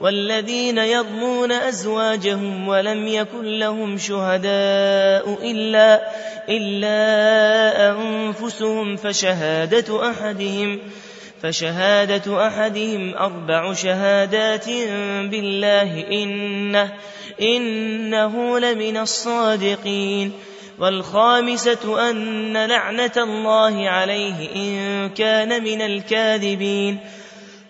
والذين يرمون أزواجهم ولم يكن لهم شهداء إلا, إلا أنفسهم فشهادة أحدهم فشهادة أحدهم أربع شهادات بالله إنه, إنه لمن الصادقين. والخامسة أن لعنة الله عليه إن كان من الكاذبين.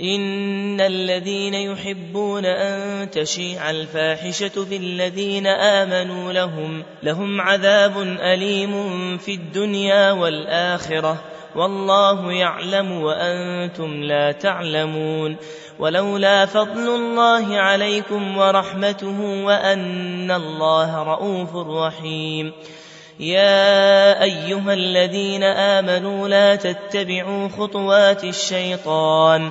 إن الذين يحبون أن تشيع الفاحشة بالذين آمنوا لهم لهم عذاب أليم في الدنيا والآخرة والله يعلم وأنتم لا تعلمون ولولا فضل الله عليكم ورحمته وأن الله رؤوف رحيم يا أيها الذين آمنوا لا تتبعوا خطوات الشيطان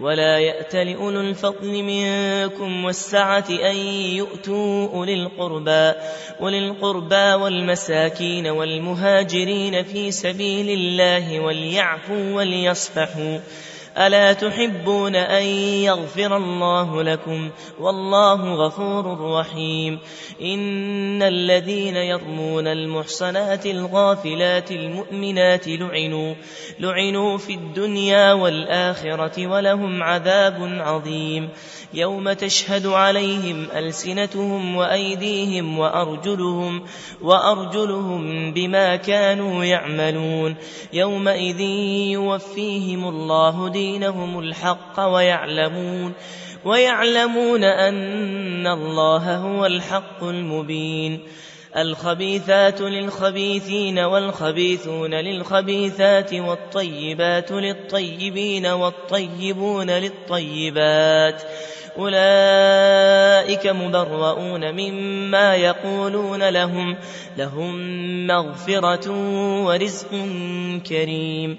ولا يأت لأولو الفضل منكم والسعة أن يؤتوا أولي القربى أولي القربى والمساكين والمهاجرين في سبيل الله وليعفوا وليصفحوا. ألا تحبون أن يغفر الله لكم؟ والله غفور رحيم. إن الذين يرمون المحصنات الغافلات المؤمنات لعنوا لعنوا في الدنيا والآخرة ولهم عذاب عظيم. يوم تشهد عليهم ألسنتهم وأيديهم وأرجلهم وأرجلهم بما كانوا يعملون. يومئذ يوفيهم الله دينهم الحق ويعلمون ويعلمون أن الله هو الحق المبين الخبيثات للخبيثين والخبيثون للخبيثات والطيبات للطيبين والطيبون للطيبات أولئك مبرؤون مما يقولون لهم لهم مغفرة ورزق كريم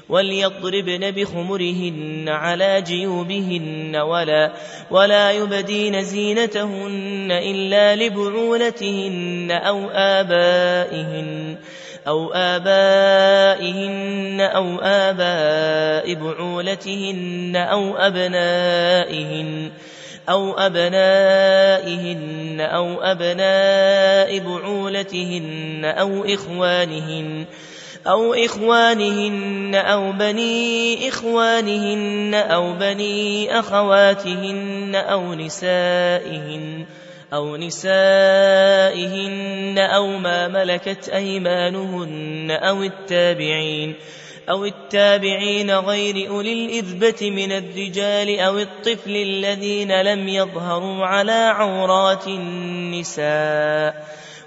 وليضربن بخمرهن على جيوبهن ولا ولا يبدين زينتهن إلا لبعولتهن أو آبائهن أو آبائهن أو آباء بعولتهن أو أبنائهن أو أبنائهن أو أبناء بعولتهن أو إخوانهن أو إخوانهن أو بني إخوانهن أو بني أخواتهن أو نسائهن أو نسائهن أو ما ملكت أيمانهن أو التابعين أو التابعين غير أولي الإذبة من الرجال أو الطفل الذين لم يظهروا على عورات النساء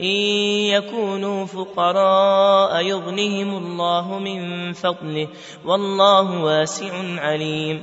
إن يكونوا فقراء يغنهم الله من فضله والله واسع عليم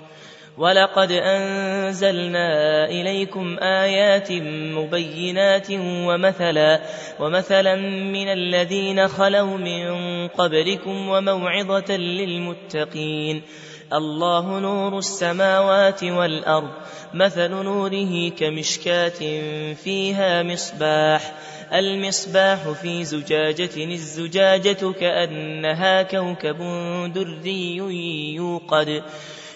ولقد أنزلنا إليكم آيات مبينات ومثلا ومثلا من الذين خلوا من قبلكم وموعظة للمتقين. الله نور السماوات والأرض مثل نوره كمشكاة فيها مصباح المصباح في زجاجة الزجاجة كأنها كوكب دري يوقد.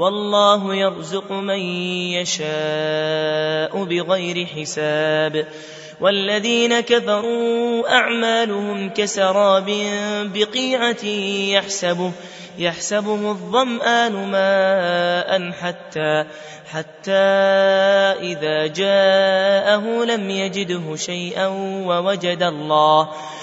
والله يرزق من يشاء بغير حساب. والذين كفروا أعمالهم كسراب بقيعة يحسبه يحسبه الظمآن ماء حتى حتى إذا جاءه لم يجده شيئا ووجد الله.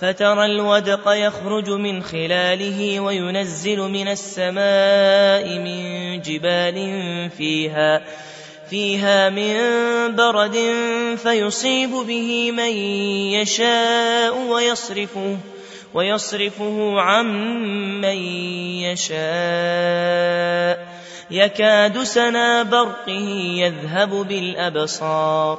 فترى الودق يخرج من خلاله وينزل من السماء من جبال فيها فيها من برد فيصيب به من يشاء ويصرفه ويصرفه عن من يشاء. يكاد سنا برقه يذهب بالأبصار.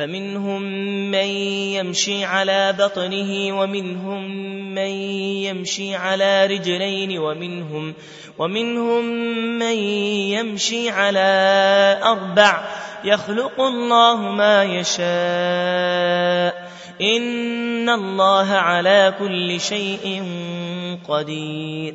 فمنهم من يمشي على بطنه ومنهم من يمشي على رجلين ومنهم ومنهم من يمشي على أربع يخلق الله ما يشاء إن الله على كل شيء قدير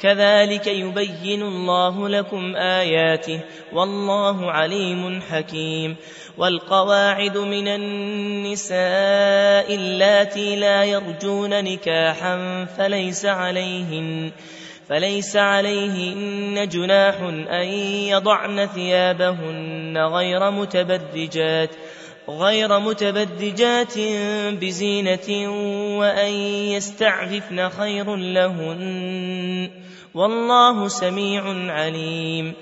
كذلك يبين الله لكم آياته والله عليم حكيم والقواعد من النساء اللاتي لا يرجون نكاحا فليس عليهن فليس عليهن جناح أن يضعن ثيابهن غير متبرجات غير متبدجات بزينة وأن يستعففن خير لهن والله سميع عليم.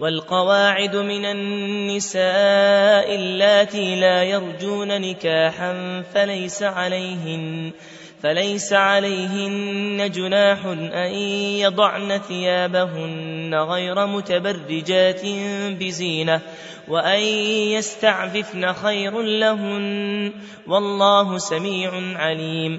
والقواعد من النساء اللاتي لا يرجون نكاحا فليس عليهن فليس عليهن جناح أن يضعن ثيابهن غير متبرجات بزينة وأن يستعففن خير لهن. والله سميع عليم.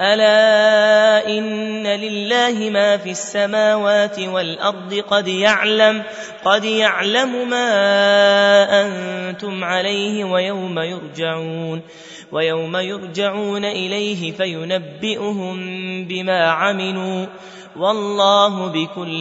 ألا إن لله ما في السماوات والأرض قد يعلم قد يعلم ما أنتم عليه ويوم يرجعون ويوم يرجعون إليه فينبئهم بما عملوا والله بكل